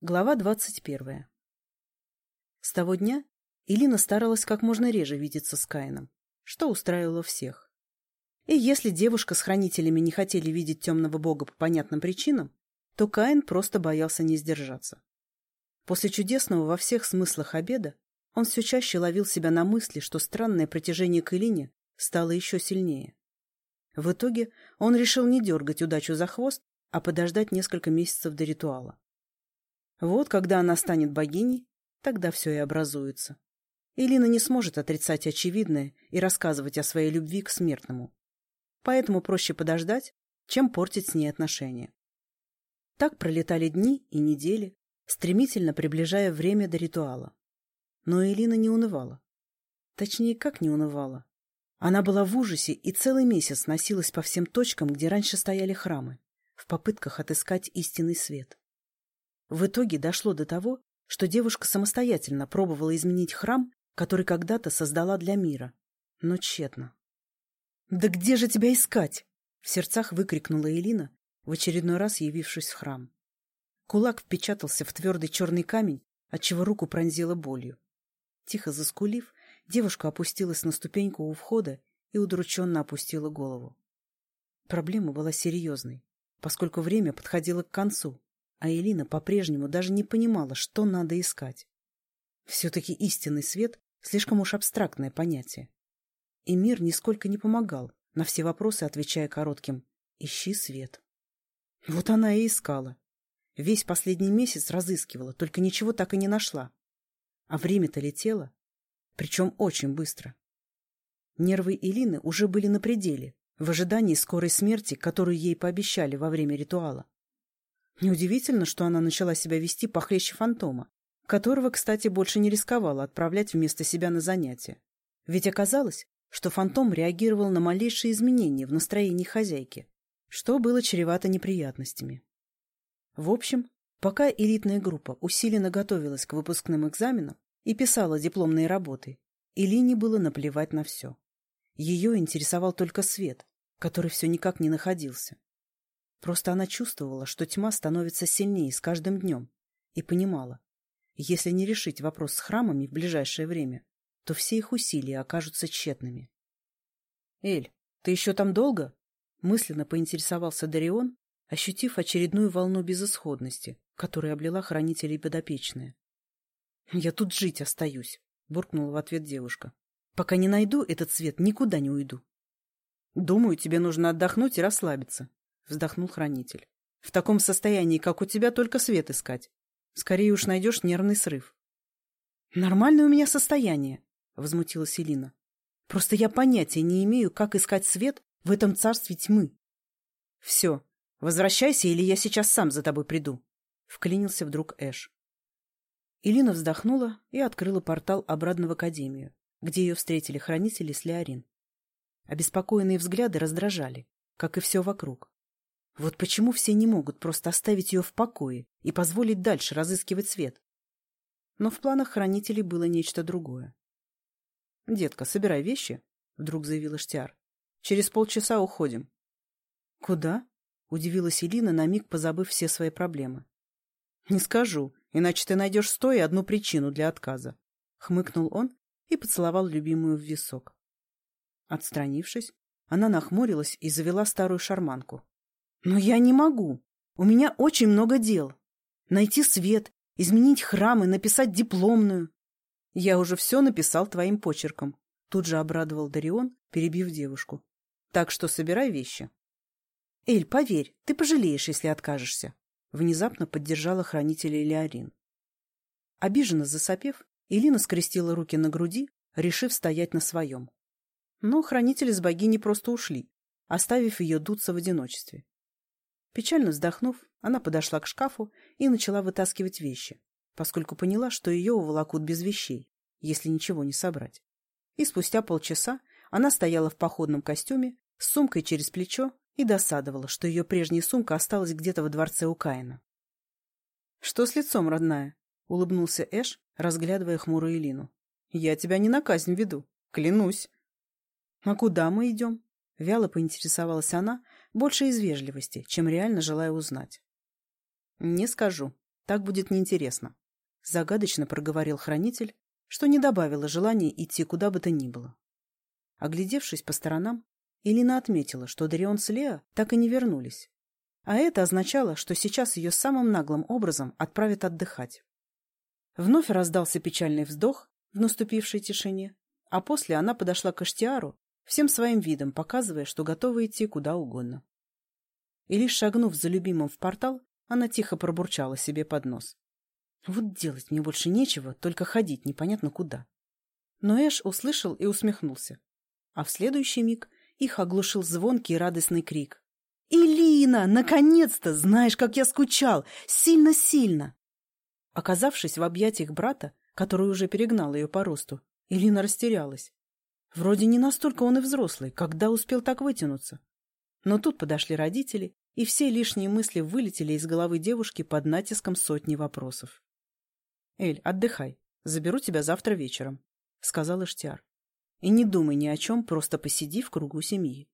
Глава двадцать первая. С того дня Илина старалась как можно реже видеться с Каином, что устраивало всех. И если девушка с хранителями не хотели видеть темного бога по понятным причинам, то Каин просто боялся не сдержаться. После чудесного во всех смыслах обеда он все чаще ловил себя на мысли, что странное притяжение к Илине стало еще сильнее. В итоге он решил не дергать удачу за хвост, а подождать несколько месяцев до ритуала. Вот когда она станет богиней, тогда все и образуется. Илина не сможет отрицать очевидное и рассказывать о своей любви к смертному. Поэтому проще подождать, чем портить с ней отношения. Так пролетали дни и недели, стремительно приближая время до ритуала. Но Элина не унывала. Точнее, как не унывала? Она была в ужасе и целый месяц носилась по всем точкам, где раньше стояли храмы, в попытках отыскать истинный свет. В итоге дошло до того, что девушка самостоятельно пробовала изменить храм, который когда-то создала для мира. Но тщетно. «Да где же тебя искать?» — в сердцах выкрикнула Элина, в очередной раз явившись в храм. Кулак впечатался в твердый черный камень, отчего руку пронзила болью. Тихо заскулив, девушка опустилась на ступеньку у входа и удрученно опустила голову. Проблема была серьезной, поскольку время подходило к концу, а Элина по-прежнему даже не понимала, что надо искать. Все-таки истинный свет — слишком уж абстрактное понятие. И мир нисколько не помогал, на все вопросы отвечая коротким «Ищи свет». Вот она и искала. Весь последний месяц разыскивала, только ничего так и не нашла. А время-то летело, причем очень быстро. Нервы Элины уже были на пределе, в ожидании скорой смерти, которую ей пообещали во время ритуала. Неудивительно, что она начала себя вести похлеще фантома, которого, кстати, больше не рисковала отправлять вместо себя на занятия. Ведь оказалось, что фантом реагировал на малейшие изменения в настроении хозяйки, что было чревато неприятностями. В общем, пока элитная группа усиленно готовилась к выпускным экзаменам и писала дипломные работы, Илине было наплевать на все. Ее интересовал только свет, который все никак не находился. Просто она чувствовала, что тьма становится сильнее с каждым днем, и понимала, если не решить вопрос с храмами в ближайшее время, то все их усилия окажутся тщетными. — Эль, ты еще там долго? — мысленно поинтересовался Дарион, ощутив очередную волну безысходности, которая облила хранителей подопечные. — Я тут жить остаюсь, — буркнула в ответ девушка. — Пока не найду этот свет, никуда не уйду. — Думаю, тебе нужно отдохнуть и расслабиться, вздохнул хранитель. В таком состоянии, как у тебя, только свет искать. Скорее уж найдешь нервный срыв. Нормальное у меня состояние, возмутилась Элина. Просто я понятия не имею, как искать свет в этом царстве тьмы. Все, возвращайся, или я сейчас сам за тобой приду, вклинился вдруг Эш. Элина вздохнула и открыла портал обратно в академию, где ее встретили хранители с Леорин. Обеспокоенные взгляды раздражали, как и все вокруг. Вот почему все не могут просто оставить ее в покое и позволить дальше разыскивать свет? Но в планах хранителей было нечто другое. — Детка, собирай вещи, — вдруг заявила Штиар. — Через полчаса уходим. — Куда? — удивилась Элина, на миг позабыв все свои проблемы. — Не скажу, иначе ты найдешь стоя одну причину для отказа. Хмыкнул он и поцеловал любимую в висок. Отстранившись, она нахмурилась и завела старую шарманку. Но я не могу. У меня очень много дел. Найти свет, изменить храмы, написать дипломную. Я уже все написал твоим почерком. Тут же обрадовал Дарион, перебив девушку. Так что собирай вещи. Эль, поверь, ты пожалеешь, если откажешься. Внезапно поддержала хранителя Леорин. Обиженно засопев, Элина скрестила руки на груди, решив стоять на своем. Но хранители с богини просто ушли, оставив ее дуться в одиночестве. Печально вздохнув, она подошла к шкафу и начала вытаскивать вещи, поскольку поняла, что ее уволокут без вещей, если ничего не собрать. И спустя полчаса она стояла в походном костюме с сумкой через плечо и досадовала, что ее прежняя сумка осталась где-то во дворце у Каина. — Что с лицом, родная? — улыбнулся Эш, разглядывая хмурую Элину. — Я тебя не на казнь веду, клянусь. — А куда мы идем? — вяло поинтересовалась она, больше из вежливости, чем реально желая узнать. — Не скажу, — Так будет неинтересно. Загадочно проговорил хранитель, что не добавило желания идти куда бы то ни было. Оглядевшись по сторонам, Элина отметила, что Дарион с Лео так и не вернулись. А это означало, что сейчас ее самым наглым образом отправят отдыхать. Вновь раздался печальный вздох в наступившей тишине, а после она подошла к Аштиару, всем своим видом показывая, что готова идти куда угодно. И лишь шагнув за любимым в портал, она тихо пробурчала себе под нос. Вот делать мне больше нечего, только ходить непонятно куда. Но Эш услышал и усмехнулся. А в следующий миг их оглушил звонкий радостный крик. «Илина! Наконец-то! Знаешь, как я скучал! Сильно-сильно!» Оказавшись в объятиях брата, который уже перегнал ее по росту, Илина растерялась. Вроде не настолько он и взрослый, когда успел так вытянуться. Но тут подошли родители, и все лишние мысли вылетели из головы девушки под натиском сотни вопросов. «Эль, отдыхай. Заберу тебя завтра вечером», — сказал Иштиар. «И не думай ни о чем, просто посиди в кругу семьи».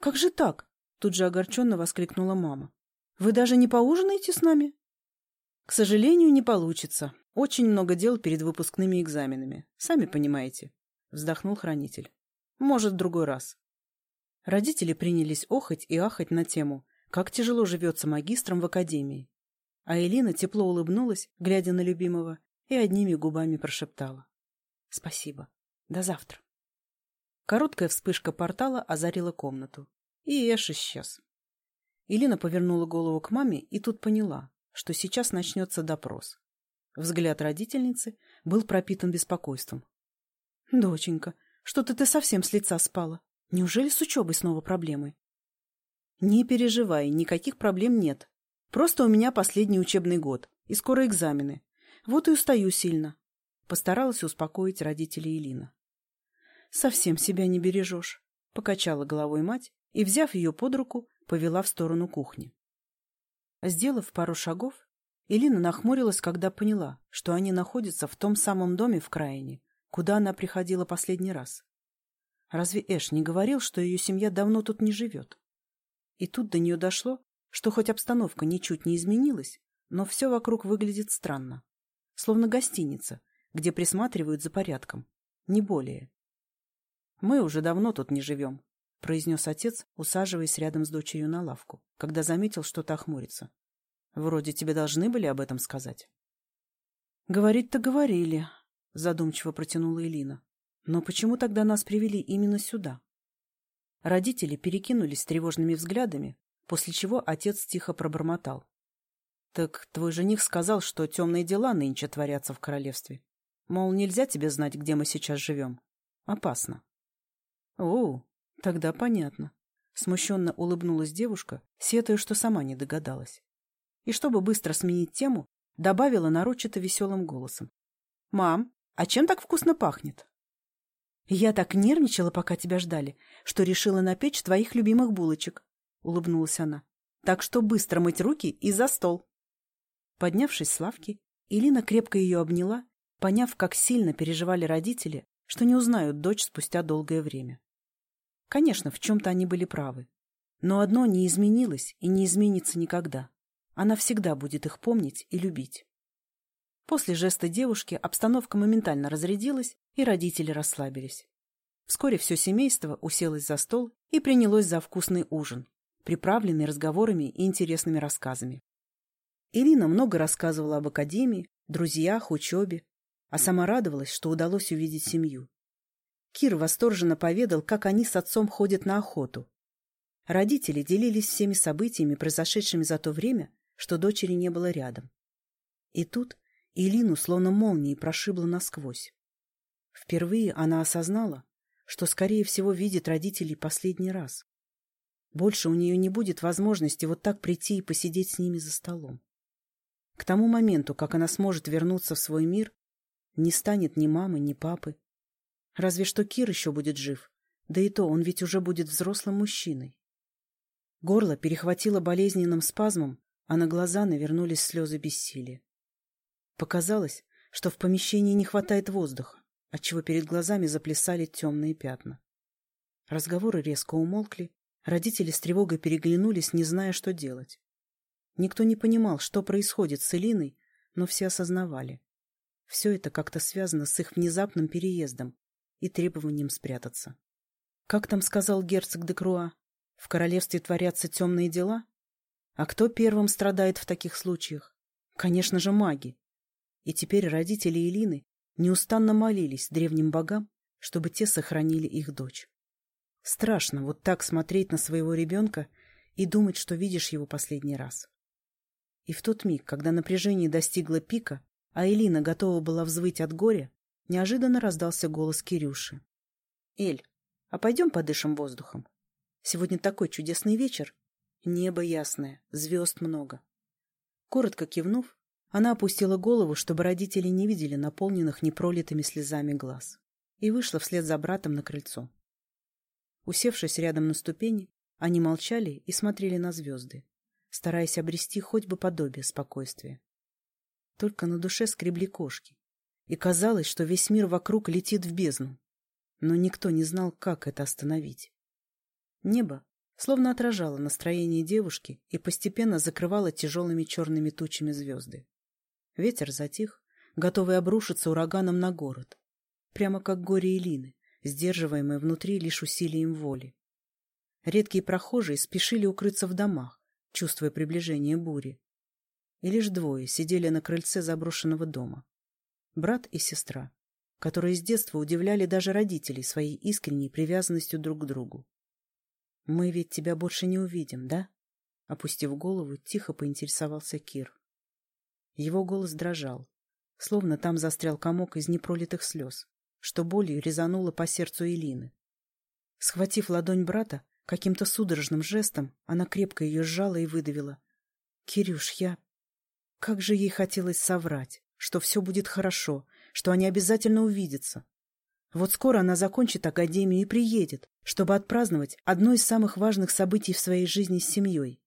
«Как же так?» — тут же огорченно воскликнула мама. «Вы даже не поужинаете с нами?» «К сожалению, не получится. Очень много дел перед выпускными экзаменами. Сами понимаете», — вздохнул хранитель. «Может, в другой раз». Родители принялись охать и ахать на тему, как тяжело живется магистрам в академии. А Элина тепло улыбнулась, глядя на любимого, и одними губами прошептала. «Спасибо. До завтра». Короткая вспышка портала озарила комнату, и Эш исчез. Элина повернула голову к маме и тут поняла, что сейчас начнется допрос. Взгляд родительницы был пропитан беспокойством. «Доченька, что-то ты совсем с лица спала. Неужели с учебой снова проблемы?» «Не переживай, никаких проблем нет. Просто у меня последний учебный год, и скоро экзамены. Вот и устаю сильно. Постаралась успокоить родителей Элина. «Совсем себя не бережешь», — покачала головой мать и, взяв ее под руку, повела в сторону кухни. Сделав пару шагов, Элина нахмурилась, когда поняла, что они находятся в том самом доме в Краине, куда она приходила последний раз. Разве Эш не говорил, что ее семья давно тут не живет? И тут до нее дошло, что хоть обстановка ничуть не изменилась, но все вокруг выглядит странно. Словно гостиница, где присматривают за порядком. Не более. «Мы уже давно тут не живем», — произнес отец, усаживаясь рядом с дочерью на лавку, когда заметил, что та хмурится. «Вроде тебе должны были об этом сказать». «Говорить-то говорили», — задумчиво протянула Элина. «Но почему тогда нас привели именно сюда?» Родители перекинулись тревожными взглядами, после чего отец тихо пробормотал. — Так твой жених сказал, что темные дела нынче творятся в королевстве. Мол, нельзя тебе знать, где мы сейчас живем. Опасно. — О, тогда понятно. Смущенно улыбнулась девушка, сетуя, что сама не догадалась. И чтобы быстро сменить тему, добавила нарочито веселым голосом. — Мам, а чем так вкусно пахнет? — Я так нервничала, пока тебя ждали, что решила напечь твоих любимых булочек улыбнулась она. Так что быстро мыть руки и за стол. Поднявшись с лавки, Илина крепко ее обняла, поняв, как сильно переживали родители, что не узнают дочь спустя долгое время. Конечно, в чем-то они были правы. Но одно не изменилось и не изменится никогда. Она всегда будет их помнить и любить. После жеста девушки обстановка моментально разрядилась, и родители расслабились. Вскоре все семейство уселось за стол и принялось за вкусный ужин, приправленный разговорами и интересными рассказами. Ирина много рассказывала об академии, друзьях, учебе, а сама радовалась, что удалось увидеть семью. Кир восторженно поведал, как они с отцом ходят на охоту. Родители делились всеми событиями, произошедшими за то время, что дочери не было рядом. И тут Илину словно молнией прошибло насквозь. Впервые она осознала, что, скорее всего, видит родителей последний раз. Больше у нее не будет возможности вот так прийти и посидеть с ними за столом. К тому моменту, как она сможет вернуться в свой мир, не станет ни мамы, ни папы. Разве что Кир еще будет жив, да и то он ведь уже будет взрослым мужчиной. Горло перехватило болезненным спазмом, а на глаза навернулись слезы бессилия. Показалось, что в помещении не хватает воздуха, отчего перед глазами заплясали темные пятна. Разговоры резко умолкли, Родители с тревогой переглянулись, не зная, что делать. Никто не понимал, что происходит с Элиной, но все осознавали. Все это как-то связано с их внезапным переездом и требованием спрятаться. Как там сказал герцог де Круа? В королевстве творятся темные дела? А кто первым страдает в таких случаях? Конечно же, маги. И теперь родители Элины неустанно молились древним богам, чтобы те сохранили их дочь. Страшно вот так смотреть на своего ребенка и думать, что видишь его последний раз. И в тот миг, когда напряжение достигло пика, а Элина готова была взвыть от горя, неожиданно раздался голос Кирюши. — Эль, а пойдем подышим воздухом? Сегодня такой чудесный вечер. Небо ясное, звезд много. Коротко кивнув, она опустила голову, чтобы родители не видели наполненных непролитыми слезами глаз, и вышла вслед за братом на крыльцо. Усевшись рядом на ступени, они молчали и смотрели на звезды, стараясь обрести хоть бы подобие спокойствия. Только на душе скребли кошки, и казалось, что весь мир вокруг летит в бездну, но никто не знал, как это остановить. Небо словно отражало настроение девушки и постепенно закрывало тяжелыми черными тучами звезды. Ветер затих, готовый обрушиться ураганом на город, прямо как горе Элины, сдерживаемое внутри лишь усилием воли. Редкие прохожие спешили укрыться в домах, чувствуя приближение бури. И лишь двое сидели на крыльце заброшенного дома. Брат и сестра, которые с детства удивляли даже родителей своей искренней привязанностью друг к другу. «Мы ведь тебя больше не увидим, да?» Опустив голову, тихо поинтересовался Кир. Его голос дрожал, словно там застрял комок из непролитых слез, что болью резануло по сердцу Элины. Схватив ладонь брата, Каким-то судорожным жестом она крепко ее сжала и выдавила. «Кирюш, я...» Как же ей хотелось соврать, что все будет хорошо, что они обязательно увидятся. Вот скоро она закончит академию и приедет, чтобы отпраздновать одно из самых важных событий в своей жизни с семьей.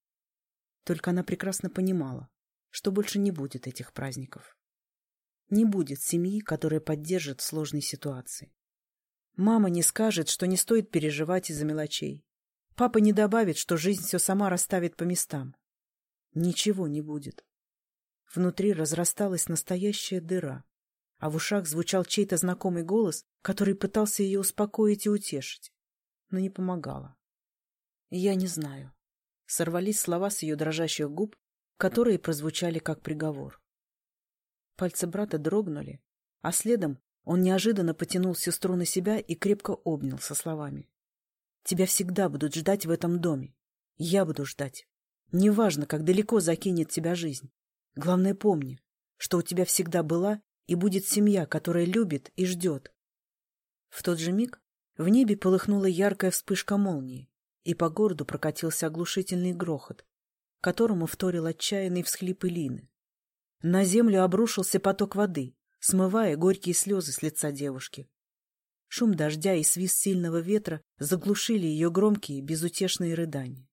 Только она прекрасно понимала, что больше не будет этих праздников. Не будет семьи, которая поддержит в сложной ситуации. Мама не скажет, что не стоит переживать из-за мелочей. Папа не добавит, что жизнь все сама расставит по местам. Ничего не будет. Внутри разрасталась настоящая дыра, а в ушах звучал чей-то знакомый голос, который пытался ее успокоить и утешить, но не помогало. «Я не знаю». Сорвались слова с ее дрожащих губ, которые прозвучали как приговор. Пальцы брата дрогнули, а следом он неожиданно потянул сестру на себя и крепко обнял со словами. Тебя всегда будут ждать в этом доме. Я буду ждать. Неважно, как далеко закинет тебя жизнь. Главное, помни, что у тебя всегда была и будет семья, которая любит и ждет. В тот же миг в небе полыхнула яркая вспышка молнии, и по городу прокатился оглушительный грохот, которому вторил отчаянный всхлип Илины. На землю обрушился поток воды, смывая горькие слезы с лица девушки. Шум дождя и свист сильного ветра заглушили ее громкие, безутешные рыдания.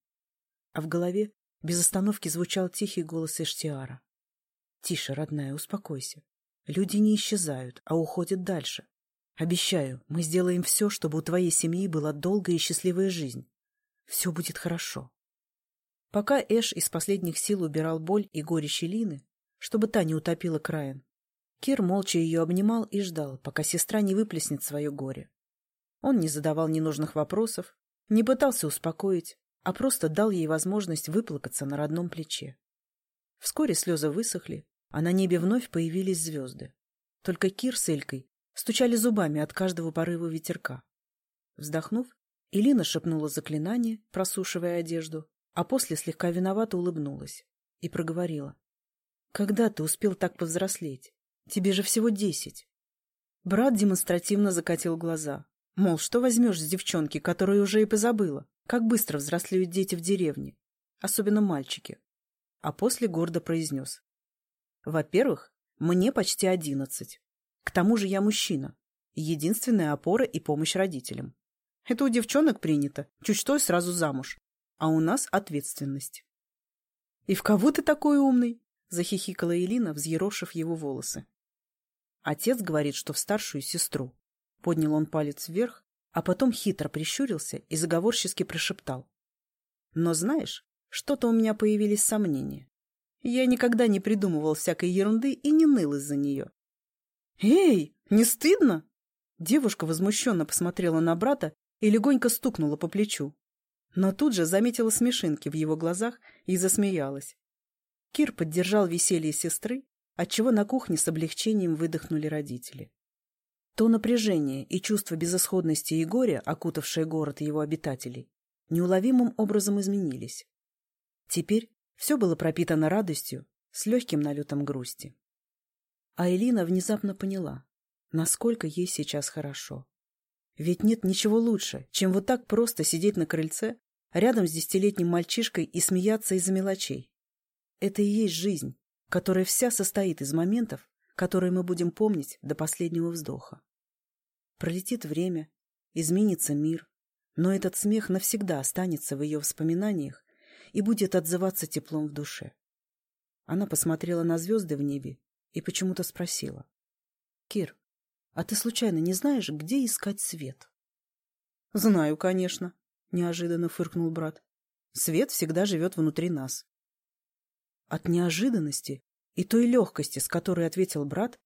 А в голове без остановки звучал тихий голос Эштиара. — Тише, родная, успокойся. Люди не исчезают, а уходят дальше. Обещаю, мы сделаем все, чтобы у твоей семьи была долгая и счастливая жизнь. Все будет хорошо. Пока Эш из последних сил убирал боль и горечь Лины, чтобы та не утопила Краен, Кир молча ее обнимал и ждал, пока сестра не выплеснет свое горе. Он не задавал ненужных вопросов, не пытался успокоить, а просто дал ей возможность выплакаться на родном плече. Вскоре слезы высохли, а на небе вновь появились звезды. Только Кир с Элькой стучали зубами от каждого порыва ветерка. Вздохнув, Илина шепнула заклинание, просушивая одежду, а после слегка виновато улыбнулась и проговорила. — Когда ты успел так повзрослеть? Тебе же всего десять. Брат демонстративно закатил глаза. Мол, что возьмешь с девчонки, которую уже и позабыла? Как быстро взрослеют дети в деревне. Особенно мальчики. А после гордо произнес. Во-первых, мне почти одиннадцать. К тому же я мужчина. Единственная опора и помощь родителям. Это у девчонок принято. Чуть что и сразу замуж. А у нас ответственность. — И в кого ты такой умный? — захихикала Элина, взъерошив его волосы. Отец говорит, что в старшую сестру. Поднял он палец вверх, а потом хитро прищурился и заговорчески прошептал. Но знаешь, что-то у меня появились сомнения. Я никогда не придумывал всякой ерунды и не ныл из-за нее. «Эй, не стыдно?» Девушка возмущенно посмотрела на брата и легонько стукнула по плечу. Но тут же заметила смешинки в его глазах и засмеялась. Кир поддержал веселье сестры, отчего на кухне с облегчением выдохнули родители. То напряжение и чувство безысходности и горя, окутавшее город и его обитателей, неуловимым образом изменились. Теперь все было пропитано радостью с легким налетом грусти. А Элина внезапно поняла, насколько ей сейчас хорошо. Ведь нет ничего лучше, чем вот так просто сидеть на крыльце рядом с десятилетним мальчишкой и смеяться из-за мелочей. Это и есть жизнь, которая вся состоит из моментов, которые мы будем помнить до последнего вздоха. Пролетит время, изменится мир, но этот смех навсегда останется в ее воспоминаниях и будет отзываться теплом в душе. Она посмотрела на звезды в небе и почему-то спросила. — Кир, а ты случайно не знаешь, где искать свет? — Знаю, конечно, — неожиданно фыркнул брат. — Свет всегда живет внутри нас. От неожиданности и той легкости, с которой ответил брат,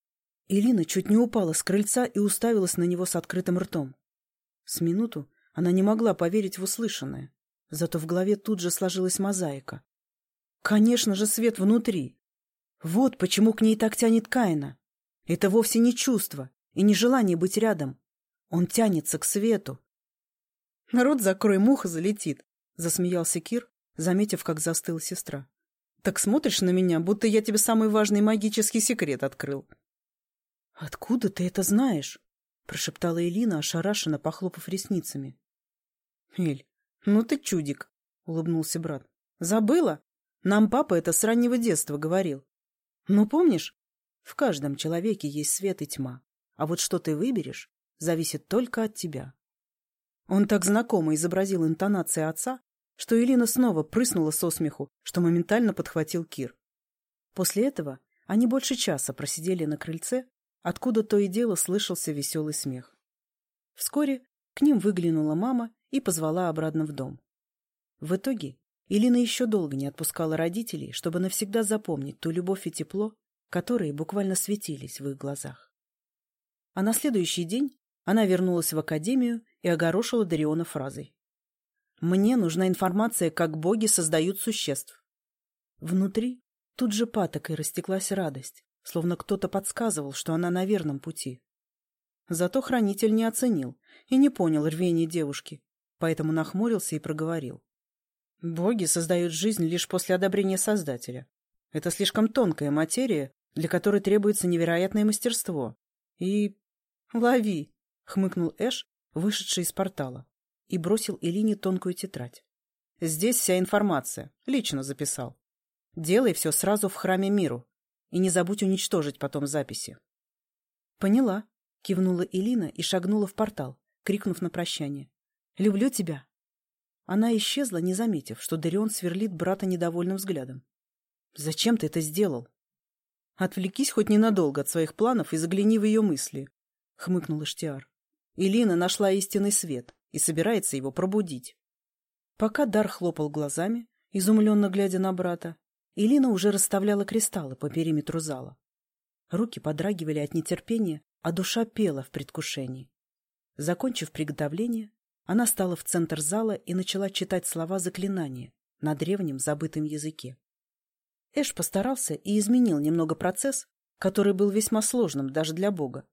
Илина чуть не упала с крыльца и уставилась на него с открытым ртом. С минуту она не могла поверить в услышанное, зато в голове тут же сложилась мозаика. Конечно же, свет внутри. Вот почему к ней так тянет Каина. Это вовсе не чувство и не желание быть рядом. Он тянется к свету. «Народ, закрой, муха залетит», — засмеялся Кир, заметив, как застыла сестра. Так смотришь на меня, будто я тебе самый важный магический секрет открыл. — Откуда ты это знаешь? — прошептала Элина, ошарашенно похлопав ресницами. — Эль, ну ты чудик, — улыбнулся брат. — Забыла? Нам папа это с раннего детства говорил. Ну, помнишь? В каждом человеке есть свет и тьма, а вот что ты выберешь, зависит только от тебя. Он так знакомо изобразил интонации отца, что Элина снова прыснула со смеху, что моментально подхватил Кир. После этого они больше часа просидели на крыльце, откуда то и дело слышался веселый смех. Вскоре к ним выглянула мама и позвала обратно в дом. В итоге Элина еще долго не отпускала родителей, чтобы навсегда запомнить ту любовь и тепло, которые буквально светились в их глазах. А на следующий день она вернулась в академию и огорошила Дариона фразой. Мне нужна информация, как боги создают существ. Внутри тут же патокой растеклась радость, словно кто-то подсказывал, что она на верном пути. Зато хранитель не оценил и не понял рвения девушки, поэтому нахмурился и проговорил. Боги создают жизнь лишь после одобрения Создателя. Это слишком тонкая материя, для которой требуется невероятное мастерство. И... «Лови!» — хмыкнул Эш, вышедший из портала и бросил Элине тонкую тетрадь. «Здесь вся информация. Лично записал. Делай все сразу в храме миру. И не забудь уничтожить потом записи». «Поняла», — кивнула Элина и шагнула в портал, крикнув на прощание. «Люблю тебя». Она исчезла, не заметив, что Дарион сверлит брата недовольным взглядом. «Зачем ты это сделал?» «Отвлекись хоть ненадолго от своих планов и загляни в ее мысли», — хмыкнул Иштиар. Элина нашла истинный свет и собирается его пробудить. Пока Дар хлопал глазами, изумленно глядя на брата, Илина уже расставляла кристаллы по периметру зала. Руки подрагивали от нетерпения, а душа пела в предвкушении. Закончив приготовление, она стала в центр зала и начала читать слова заклинания на древнем забытом языке. Эш постарался и изменил немного процесс, который был весьма сложным даже для бога.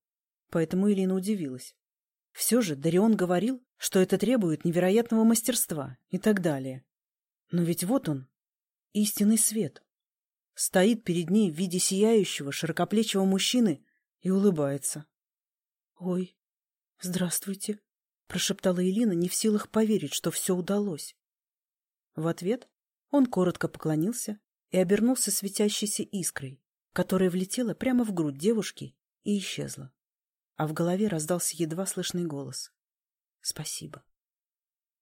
Поэтому Илина удивилась. Все же Дарион говорил, что это требует невероятного мастерства и так далее. Но ведь вот он, истинный свет. Стоит перед ней в виде сияющего, широкоплечего мужчины и улыбается. — Ой, здравствуйте, — прошептала Элина, не в силах поверить, что все удалось. В ответ он коротко поклонился и обернулся светящейся искрой, которая влетела прямо в грудь девушки и исчезла а в голове раздался едва слышный голос. «Спасибо».